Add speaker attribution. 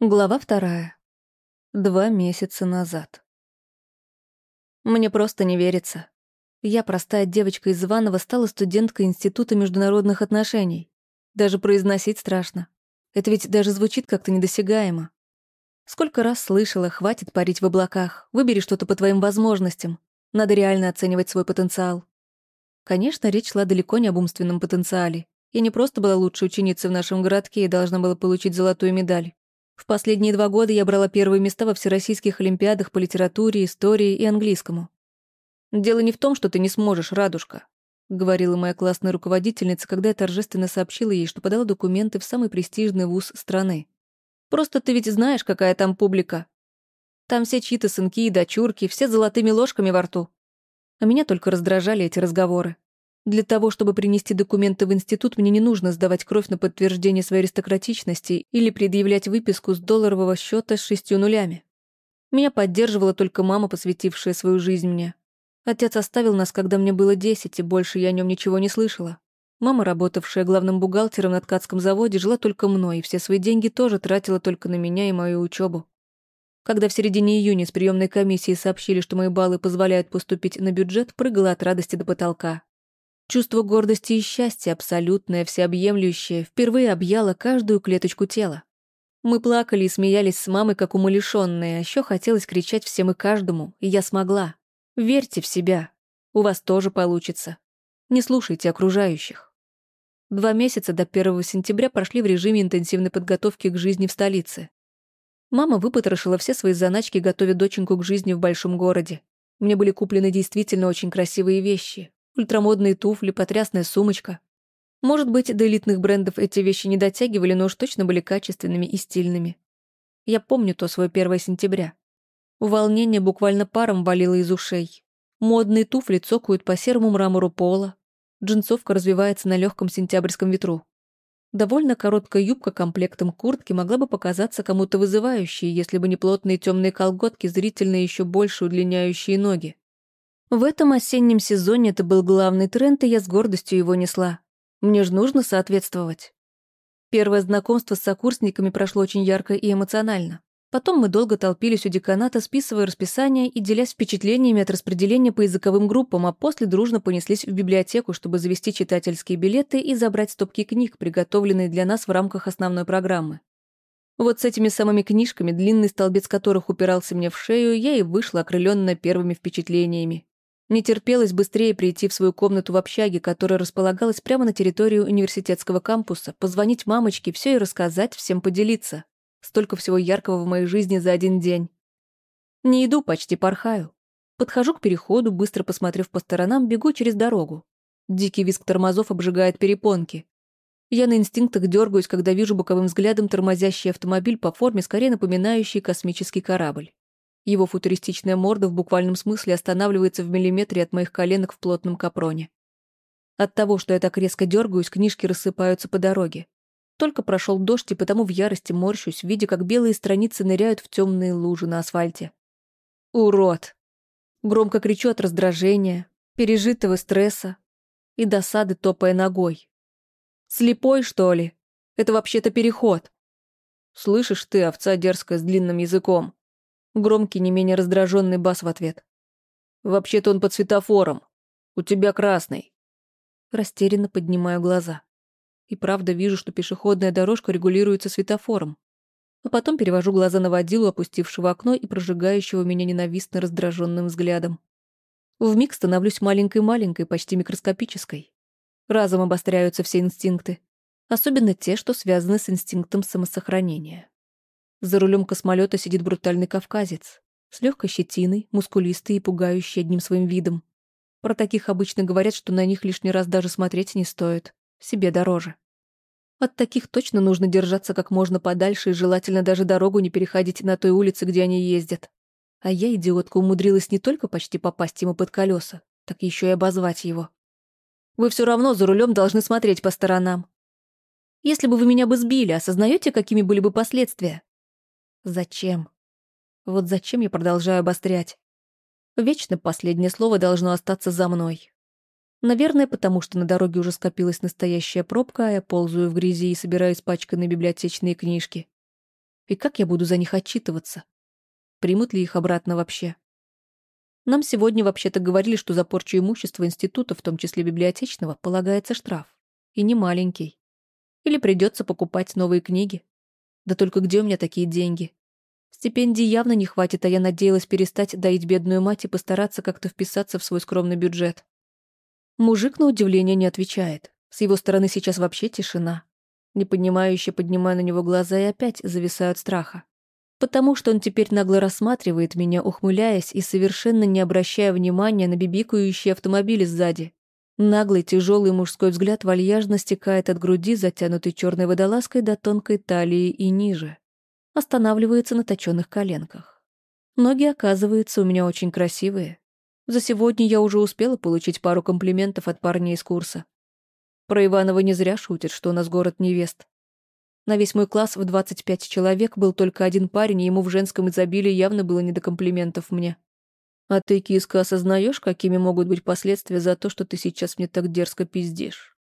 Speaker 1: Глава вторая. Два месяца назад. Мне просто не верится. Я, простая девочка из Иванова, стала студенткой Института международных отношений. Даже произносить страшно. Это ведь даже звучит как-то недосягаемо. Сколько раз слышала, хватит парить в облаках, выбери что-то по твоим возможностям. Надо реально оценивать свой потенциал. Конечно, речь шла далеко не об умственном потенциале. Я не просто была лучшей ученицей в нашем городке и должна была получить золотую медаль. В последние два года я брала первые места во всероссийских олимпиадах по литературе, истории и английскому. «Дело не в том, что ты не сможешь, радужка», — говорила моя классная руководительница, когда я торжественно сообщила ей, что подала документы в самый престижный вуз страны. «Просто ты ведь знаешь, какая там публика. Там все чьи-то сынки и дочурки, все с золотыми ложками во рту». А меня только раздражали эти разговоры. Для того, чтобы принести документы в институт, мне не нужно сдавать кровь на подтверждение своей аристократичности или предъявлять выписку с долларового счета с шестью нулями. Меня поддерживала только мама, посвятившая свою жизнь мне. Отец оставил нас, когда мне было десять, и больше я о нем ничего не слышала. Мама, работавшая главным бухгалтером на ткацком заводе, жила только мной, и все свои деньги тоже тратила только на меня и мою учебу. Когда в середине июня с приемной комиссии сообщили, что мои баллы позволяют поступить на бюджет, прыгала от радости до потолка. Чувство гордости и счастья, абсолютное, всеобъемлющее, впервые объяло каждую клеточку тела. Мы плакали и смеялись с мамой, как умалишенные, а еще хотелось кричать всем и каждому, и я смогла. Верьте в себя. У вас тоже получится. Не слушайте окружающих. Два месяца до 1 сентября прошли в режиме интенсивной подготовки к жизни в столице. Мама выпотрошила все свои заначки, готовя доченьку к жизни в большом городе. Мне были куплены действительно очень красивые вещи. Ультрамодные туфли, потрясная сумочка. Может быть, до элитных брендов эти вещи не дотягивали, но уж точно были качественными и стильными. Я помню то свое 1 сентября. Волнение буквально паром валило из ушей. Модные туфли цокают по серому мрамору пола. Джинсовка развивается на легком сентябрьском ветру. Довольно короткая юбка комплектом куртки могла бы показаться кому-то вызывающей, если бы не плотные темные колготки, зрительно еще больше удлиняющие ноги. В этом осеннем сезоне это был главный тренд, и я с гордостью его несла. Мне же нужно соответствовать. Первое знакомство с сокурсниками прошло очень ярко и эмоционально. Потом мы долго толпились у деканата, списывая расписание и делясь впечатлениями от распределения по языковым группам, а после дружно понеслись в библиотеку, чтобы завести читательские билеты и забрать стопки книг, приготовленные для нас в рамках основной программы. Вот с этими самыми книжками, длинный столбец которых упирался мне в шею, я и вышла, окрыленная первыми впечатлениями. Не терпелось быстрее прийти в свою комнату в общаге, которая располагалась прямо на территории университетского кампуса, позвонить мамочке, все и рассказать, всем поделиться. Столько всего яркого в моей жизни за один день. Не иду, почти порхаю. Подхожу к переходу, быстро посмотрев по сторонам, бегу через дорогу. Дикий визг тормозов обжигает перепонки. Я на инстинктах дергаюсь, когда вижу боковым взглядом тормозящий автомобиль по форме, скорее напоминающий космический корабль. Его футуристичная морда в буквальном смысле останавливается в миллиметре от моих коленок в плотном капроне. От того, что я так резко дергаюсь, книжки рассыпаются по дороге. Только прошел дождь, и потому в ярости морщусь, видя, как белые страницы ныряют в темные лужи на асфальте. «Урод!» Громко кричу от раздражения, пережитого стресса и досады, топая ногой. «Слепой, что ли? Это вообще-то переход!» «Слышишь ты, овца дерзкая с длинным языком?» Громкий, не менее раздраженный бас в ответ. «Вообще-то он под светофором. У тебя красный». Растерянно поднимаю глаза. И правда вижу, что пешеходная дорожка регулируется светофором. А потом перевожу глаза на водилу, опустившего окно и прожигающего меня ненавистно раздраженным взглядом. Вмиг становлюсь маленькой-маленькой, почти микроскопической. Разом обостряются все инстинкты. Особенно те, что связаны с инстинктом самосохранения. За рулем космолета сидит брутальный кавказец. С легкой щетиной, мускулистый и пугающий одним своим видом. Про таких обычно говорят, что на них лишний раз даже смотреть не стоит. Себе дороже. От таких точно нужно держаться как можно подальше и желательно даже дорогу не переходить на той улице, где они ездят. А я, идиотка, умудрилась не только почти попасть ему под колеса, так еще и обозвать его. Вы все равно за рулем должны смотреть по сторонам. Если бы вы меня бы сбили, осознаете, какими были бы последствия? Зачем? Вот зачем я продолжаю обострять? Вечно последнее слово должно остаться за мной. Наверное, потому что на дороге уже скопилась настоящая пробка, а я ползаю в грязи и собираю испачканные библиотечные книжки. И как я буду за них отчитываться? Примут ли их обратно вообще? Нам сегодня вообще-то говорили, что за порчу имущества института, в том числе библиотечного, полагается штраф. И не маленький. Или придется покупать новые книги. Да только где у меня такие деньги? Стипендии явно не хватит, а я надеялась перестать доить бедную мать и постараться как-то вписаться в свой скромный бюджет. Мужик, на удивление, не отвечает. С его стороны сейчас вообще тишина. Непонимающе поднимаю на него глаза и опять зависаю от страха потому что он теперь нагло рассматривает меня, ухмыляясь и совершенно не обращая внимания на бибикающие автомобили сзади. Наглый тяжелый мужской взгляд вальяжно стекает от груди, затянутой черной водолазкой до тонкой талии и ниже. Останавливается на точенных коленках. Ноги, оказывается, у меня очень красивые. За сегодня я уже успела получить пару комплиментов от парней из курса. Про Иванова не зря шутит, что у нас город невест. На весь мой класс в 25 человек был только один парень, и ему в женском изобилии явно было не до комплиментов мне. А ты, киска, осознаешь, какими могут быть последствия за то, что ты сейчас мне так дерзко пиздишь?